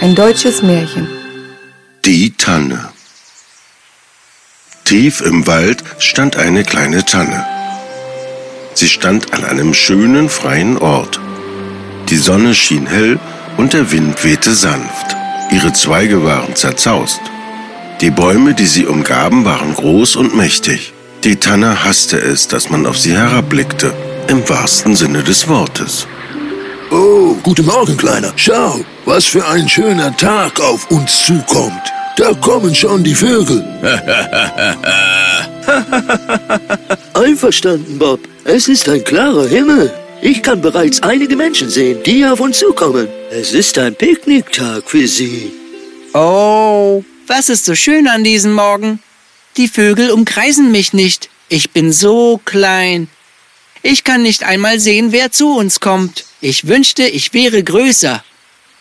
Ein deutsches Märchen. Die Tanne. Tief im Wald stand eine kleine Tanne. Sie stand an einem schönen freien Ort. Die Sonne schien hell und der Wind wehte sanft. Ihre Zweige waren zerzaust. Die Bäume, die sie umgaben, waren groß und mächtig. Die Tanne hasste es, dass man auf sie herabblickte, im wahrsten Sinne des Wortes. Oh, guten Morgen, Kleiner. Schau, was für ein schöner Tag auf uns zukommt. Da kommen schon die Vögel. Einverstanden, Bob. Es ist ein klarer Himmel. Ich kann bereits einige Menschen sehen, die auf uns zukommen. Es ist ein Picknicktag für sie. Oh, was ist so schön an diesem Morgen? Die Vögel umkreisen mich nicht. Ich bin so klein. Ich kann nicht einmal sehen, wer zu uns kommt. Ich wünschte, ich wäre größer.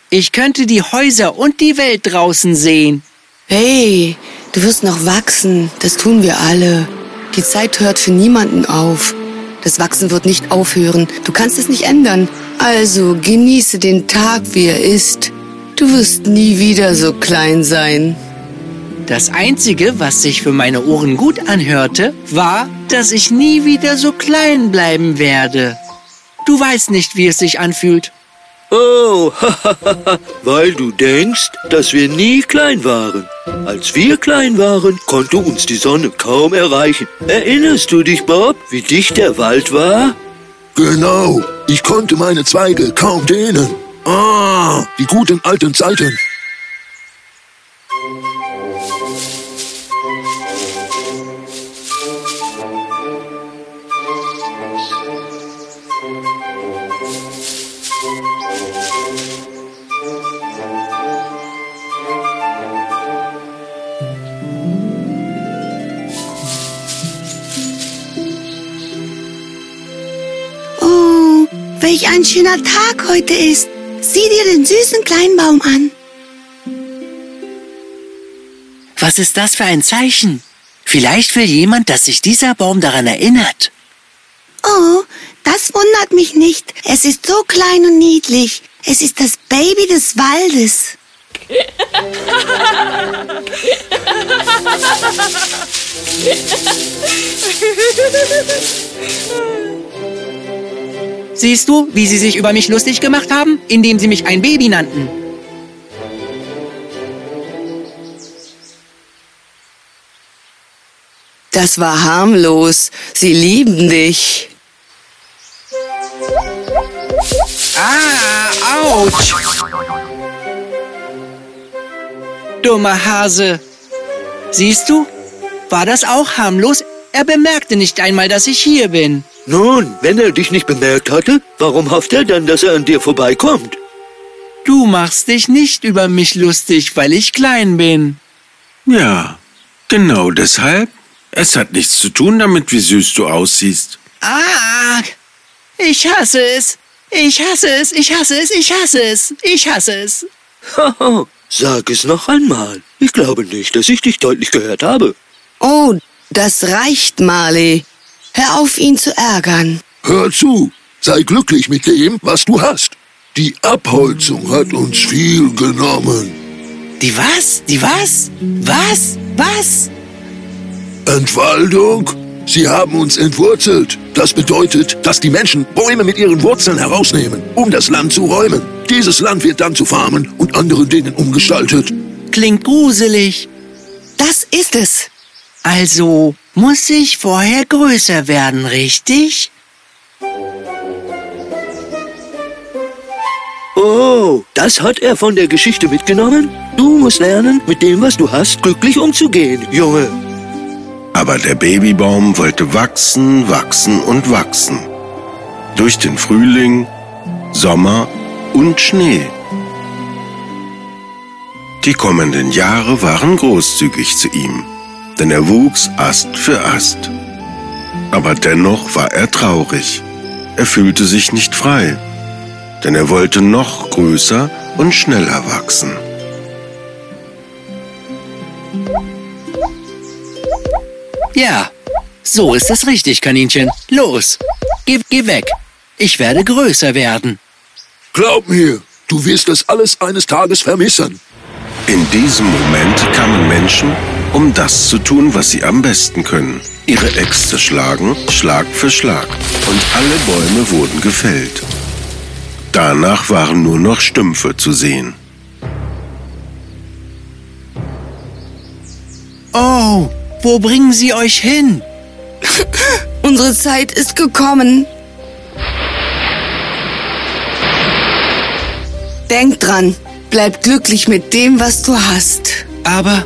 Ich könnte die Häuser und die Welt draußen sehen. Hey, du wirst noch wachsen. Das tun wir alle. Die Zeit hört für niemanden auf. Das Wachsen wird nicht aufhören. Du kannst es nicht ändern. Also genieße den Tag, wie er ist. Du wirst nie wieder so klein sein. Das Einzige, was sich für meine Ohren gut anhörte, war, dass ich nie wieder so klein bleiben werde. Du weißt nicht, wie es sich anfühlt. Oh, weil du denkst, dass wir nie klein waren. Als wir klein waren, konnte uns die Sonne kaum erreichen. Erinnerst du dich, Bob, wie dicht der Wald war? Genau, ich konnte meine Zweige kaum dehnen. Ah, die guten alten Zeiten. Oh, welch ein schöner Tag heute ist. Sieh dir den süßen kleinen Baum an. Was ist das für ein Zeichen? Vielleicht will jemand, dass sich dieser Baum daran erinnert. Oh, das wundert mich nicht. Es ist so klein und niedlich. Es ist das Baby des Waldes. Siehst du, wie sie sich über mich lustig gemacht haben, indem sie mich ein Baby nannten? Das war harmlos. Sie lieben dich. Ah, ouch! Dummer Hase. Siehst du? War das auch harmlos? Er bemerkte nicht einmal, dass ich hier bin. Nun, wenn er dich nicht bemerkt hatte, warum hofft er dann, dass er an dir vorbeikommt? Du machst dich nicht über mich lustig, weil ich klein bin. Ja, genau deshalb. Es hat nichts zu tun damit, wie süß du aussiehst. Ah, ich hasse es. Ich hasse es, ich hasse es, ich hasse es, ich hasse es. Haha, sag es noch einmal. Ich glaube nicht, dass ich dich deutlich gehört habe. Oh, das reicht, Marley. Hör auf, ihn zu ärgern. Hör zu, sei glücklich mit dem, was du hast. Die Abholzung hat uns viel genommen. Die was? Die was? Was? Was? Entwaldung? Sie haben uns entwurzelt. Das bedeutet, dass die Menschen Bäume mit ihren Wurzeln herausnehmen, um das Land zu räumen. Dieses Land wird dann zu Farmen und anderen Dingen umgestaltet. Klingt gruselig. Das ist es. Also muss ich vorher größer werden, richtig? Oh, das hat er von der Geschichte mitgenommen? Du musst lernen, mit dem, was du hast, glücklich umzugehen, Junge. Aber der Babybaum wollte wachsen, wachsen und wachsen. Durch den Frühling, Sommer und Schnee. Die kommenden Jahre waren großzügig zu ihm, denn er wuchs Ast für Ast. Aber dennoch war er traurig. Er fühlte sich nicht frei, denn er wollte noch größer und schneller wachsen. Ja, so ist es richtig, Kaninchen. Los, geh, geh weg. Ich werde größer werden. Glaub mir, Du wirst das alles eines Tages vermissen. In diesem Moment kamen Menschen, um das zu tun, was sie am besten können. Ihre Äxte schlagen, Schlag für Schlag. Und alle Bäume wurden gefällt. Danach waren nur noch Stümpfe zu sehen. Oh, wo bringen Sie euch hin? Unsere Zeit ist gekommen. Denk dran, bleib glücklich mit dem, was du hast. Aber,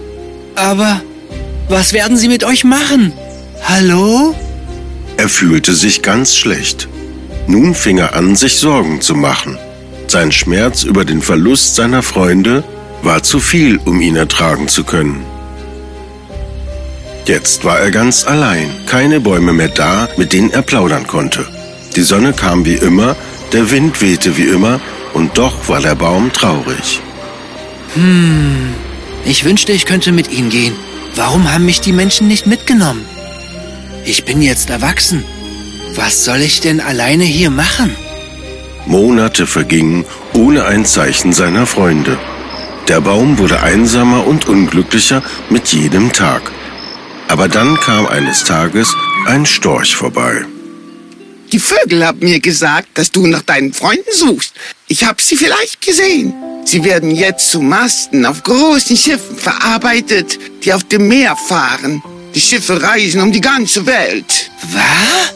aber, was werden Sie mit euch machen? Hallo? Er fühlte sich ganz schlecht. Nun fing er an, sich Sorgen zu machen. Sein Schmerz über den Verlust seiner Freunde war zu viel, um ihn ertragen zu können. Jetzt war er ganz allein, keine Bäume mehr da, mit denen er plaudern konnte. Die Sonne kam wie immer, der Wind wehte wie immer, und doch war der Baum traurig. Ich wünschte, ich könnte mit Ihnen gehen. Warum haben mich die Menschen nicht mitgenommen? Ich bin jetzt erwachsen. Was soll ich denn alleine hier machen? Monate vergingen ohne ein Zeichen seiner Freunde. Der Baum wurde einsamer und unglücklicher mit jedem Tag. Aber dann kam eines Tages ein Storch vorbei. Die Vögel haben mir gesagt, dass du nach deinen Freunden suchst. Ich habe sie vielleicht gesehen. Sie werden jetzt zu Masten auf großen Schiffen verarbeitet, die auf dem Meer fahren. Die Schiffe reisen um die ganze Welt. Was?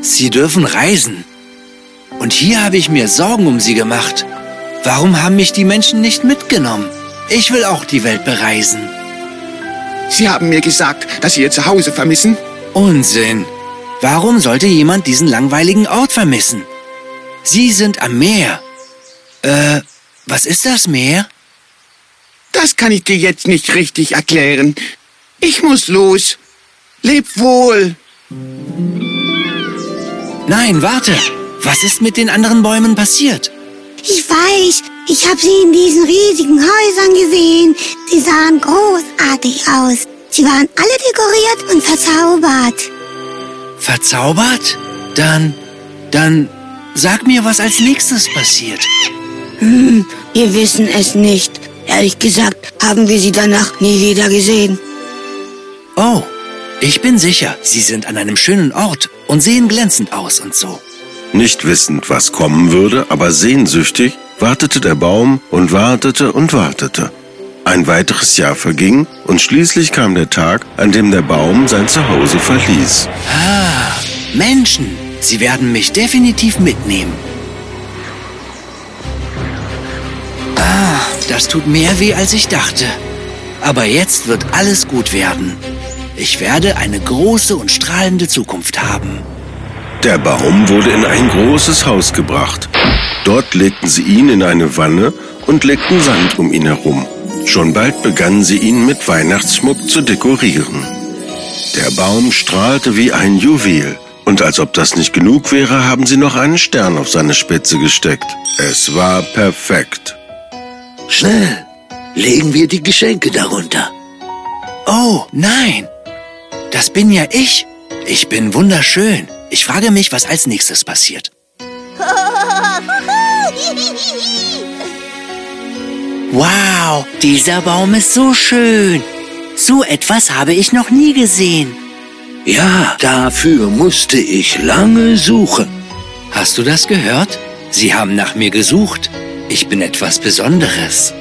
Sie dürfen reisen. Und hier habe ich mir Sorgen um Sie gemacht. Warum haben mich die Menschen nicht mitgenommen? Ich will auch die Welt bereisen. Sie haben mir gesagt, dass sie ihr Zuhause vermissen. Unsinn. Warum sollte jemand diesen langweiligen Ort vermissen? Sie sind am Meer. Äh, was ist das Meer? Das kann ich dir jetzt nicht richtig erklären. Ich muss los. Leb wohl. Nein, warte. Was ist mit den anderen Bäumen passiert? Ich weiß, ich habe sie in diesen riesigen Häusern gesehen. Sie sahen großartig aus. Sie waren alle dekoriert und verzaubert. Verzaubert? Dann, dann sag mir, was als nächstes passiert. Wir wissen es nicht. Ehrlich gesagt haben wir sie danach nie wieder gesehen. Oh, ich bin sicher, Sie sind an einem schönen Ort und sehen glänzend aus und so. Nicht wissend, was kommen würde, aber sehnsüchtig, wartete der Baum und wartete und wartete. Ein weiteres Jahr verging und schließlich kam der Tag, an dem der Baum sein Zuhause verließ. Ah, Menschen, Sie werden mich definitiv mitnehmen. Ah, das tut mehr weh, als ich dachte. Aber jetzt wird alles gut werden. Ich werde eine große und strahlende Zukunft haben. Der Baum wurde in ein großes Haus gebracht. Dort legten sie ihn in eine Wanne und legten Sand um ihn herum. Schon bald begannen sie ihn mit Weihnachtsschmuck zu dekorieren. Der Baum strahlte wie ein Juwel. Und als ob das nicht genug wäre, haben sie noch einen Stern auf seine Spitze gesteckt. Es war perfekt. Schnell, legen wir die Geschenke darunter. Oh, nein. Das bin ja ich. Ich bin wunderschön. Ich frage mich, was als nächstes passiert. Wow, dieser Baum ist so schön. So etwas habe ich noch nie gesehen. Ja, dafür musste ich lange suchen. Hast du das gehört? Sie haben nach mir gesucht. Ich bin etwas Besonderes.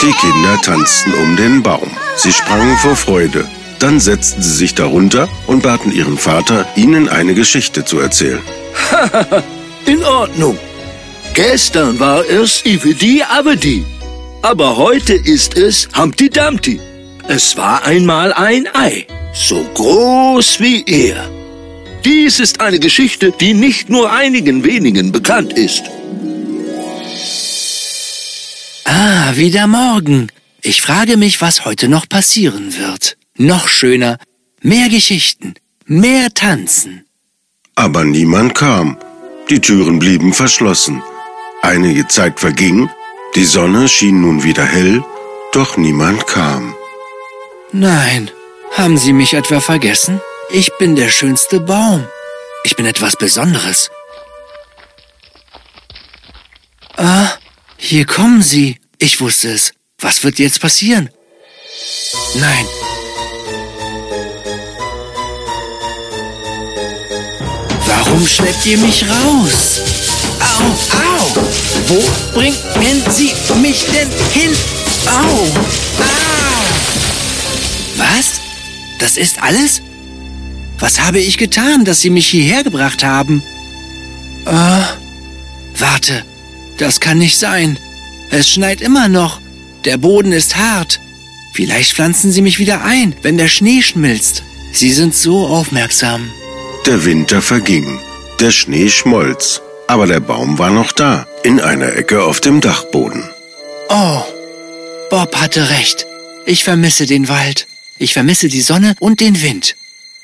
Die Kinder tanzten um den Baum. Sie sprangen vor Freude. Dann setzten sie sich darunter und baten ihren Vater, ihnen eine Geschichte zu erzählen. In Ordnung. Gestern war es Ivedi Abedi. Aber heute ist es Humpty Dumpty. Es war einmal ein Ei, so groß wie er. Dies ist eine Geschichte, die nicht nur einigen wenigen bekannt ist. Ah, wieder morgen. Ich frage mich, was heute noch passieren wird. Noch schöner, mehr Geschichten, mehr Tanzen. Aber niemand kam. Die Türen blieben verschlossen. Einige Zeit verging, die Sonne schien nun wieder hell, doch niemand kam. Nein, haben Sie mich etwa vergessen? Ich bin der schönste Baum. Ich bin etwas Besonderes. Ah, Hier kommen sie. Ich wusste es. Was wird jetzt passieren? Nein. Warum schleppt ihr mich raus? Au, au! Wo bringen Sie mich denn hin? Au! Ah! Was? Das ist alles? Was habe ich getan, dass Sie mich hierher gebracht haben? Äh, warte, das kann nicht sein. Es schneit immer noch. Der Boden ist hart. Vielleicht pflanzen Sie mich wieder ein, wenn der Schnee schmilzt. Sie sind so aufmerksam. Der Winter verging. Der Schnee schmolz. Aber der Baum war noch da, in einer Ecke auf dem Dachboden. Oh, Bob hatte recht. Ich vermisse den Wald. Ich vermisse die Sonne und den Wind.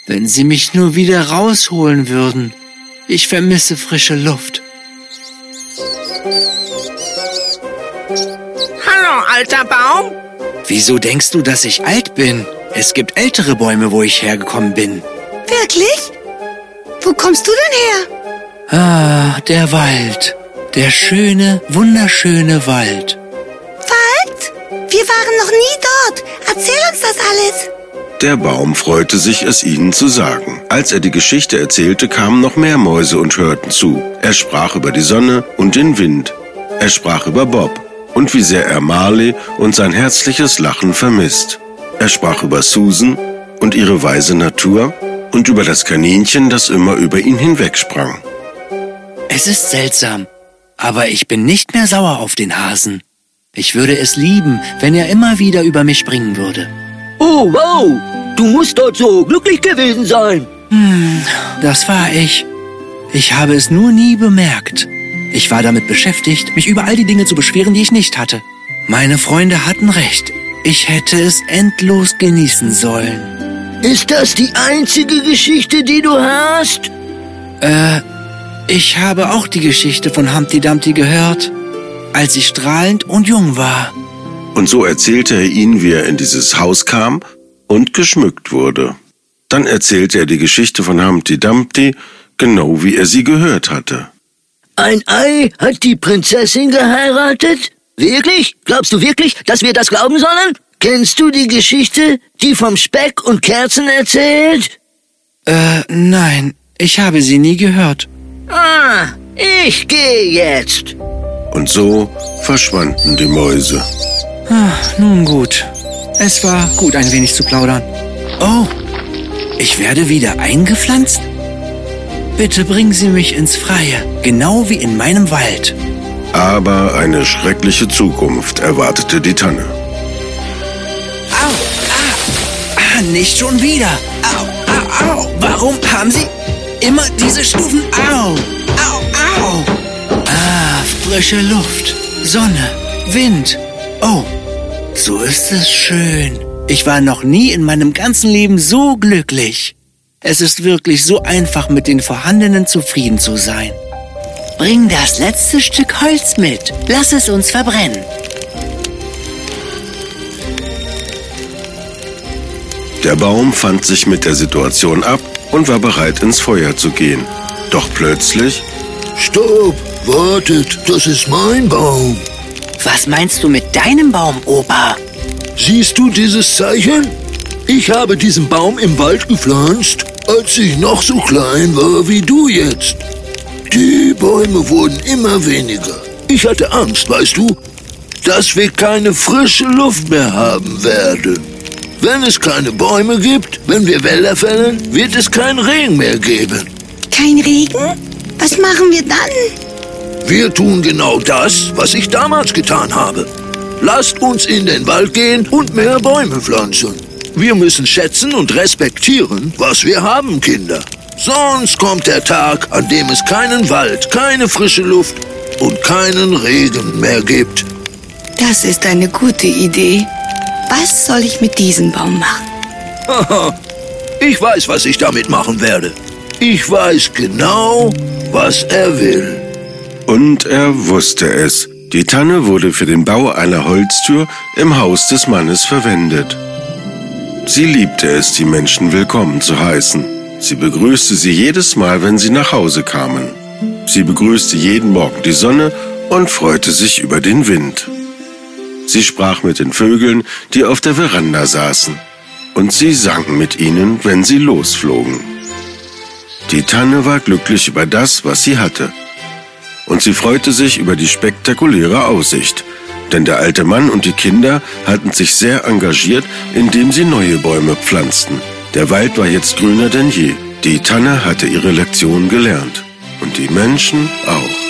Wenn Sie mich nur wieder rausholen würden. Ich vermisse frische Luft. Hallo, alter Baum. Wieso denkst du, dass ich alt bin? Es gibt ältere Bäume, wo ich hergekommen bin. Wirklich? Wo kommst du denn her? Ah, der Wald. Der schöne, wunderschöne Wald. Wald? Wir waren noch nie dort. Erzähl uns das alles. Der Baum freute sich, es ihnen zu sagen. Als er die Geschichte erzählte, kamen noch mehr Mäuse und hörten zu. Er sprach über die Sonne und den Wind. Er sprach über Bob und wie sehr er Marley und sein herzliches Lachen vermisst. Er sprach über Susan und ihre weise Natur und über das Kaninchen, das immer über ihn hinwegsprang. Es ist seltsam, aber ich bin nicht mehr sauer auf den Hasen. Ich würde es lieben, wenn er immer wieder über mich springen würde. Oh, wow! Du musst dort so glücklich gewesen sein. Hm, das war ich. Ich habe es nur nie bemerkt. Ich war damit beschäftigt, mich über all die Dinge zu beschweren, die ich nicht hatte. Meine Freunde hatten recht. Ich hätte es endlos genießen sollen. Ist das die einzige Geschichte, die du hast? Äh, ich habe auch die Geschichte von Humpty Dumpty gehört, als ich strahlend und jung war. Und so erzählte er ihnen, wie er in dieses Haus kam und geschmückt wurde. Dann erzählte er die Geschichte von Humpty Dumpty, genau wie er sie gehört hatte. Ein Ei hat die Prinzessin geheiratet? Wirklich? Glaubst du wirklich, dass wir das glauben sollen? Kennst du die Geschichte, die vom Speck und Kerzen erzählt? Äh, nein, ich habe sie nie gehört. Ah, ich gehe jetzt. Und so verschwanden die Mäuse. Ah, nun gut. Es war gut, ein wenig zu plaudern. Oh, ich werde wieder eingepflanzt? Bitte bringen Sie mich ins Freie, genau wie in meinem Wald. Aber eine schreckliche Zukunft erwartete die Tanne. Nicht schon wieder. Au, au, au. Warum haben Sie immer diese Stufen? Au, au, au. Ah, frische Luft, Sonne, Wind. Oh, so ist es schön. Ich war noch nie in meinem ganzen Leben so glücklich. Es ist wirklich so einfach, mit den Vorhandenen zufrieden zu sein. Bring das letzte Stück Holz mit. Lass es uns verbrennen. Der Baum fand sich mit der Situation ab und war bereit, ins Feuer zu gehen. Doch plötzlich Stopp! Wartet, das ist mein Baum. Was meinst du mit deinem Baum, Opa? Siehst du dieses Zeichen? Ich habe diesen Baum im Wald gepflanzt, als ich noch so klein war wie du jetzt. Die Bäume wurden immer weniger. Ich hatte Angst, weißt du, dass wir keine frische Luft mehr haben werden. Wenn es keine Bäume gibt, wenn wir Wälder fällen, wird es keinen Regen mehr geben. Kein Regen? Was machen wir dann? Wir tun genau das, was ich damals getan habe. Lasst uns in den Wald gehen und mehr Bäume pflanzen. Wir müssen schätzen und respektieren, was wir haben, Kinder. Sonst kommt der Tag, an dem es keinen Wald, keine frische Luft und keinen Regen mehr gibt. Das ist eine gute Idee. Was soll ich mit diesem Baum machen? Ich weiß, was ich damit machen werde. Ich weiß genau, was er will. Und er wusste es. Die Tanne wurde für den Bau einer Holztür im Haus des Mannes verwendet. Sie liebte es, die Menschen willkommen zu heißen. Sie begrüßte sie jedes Mal, wenn sie nach Hause kamen. Sie begrüßte jeden Morgen die Sonne und freute sich über den Wind. Sie sprach mit den Vögeln, die auf der Veranda saßen, und sie sang mit ihnen, wenn sie losflogen. Die Tanne war glücklich über das, was sie hatte, und sie freute sich über die spektakuläre Aussicht, denn der alte Mann und die Kinder hatten sich sehr engagiert, indem sie neue Bäume pflanzten. Der Wald war jetzt grüner denn je. Die Tanne hatte ihre Lektion gelernt und die Menschen auch.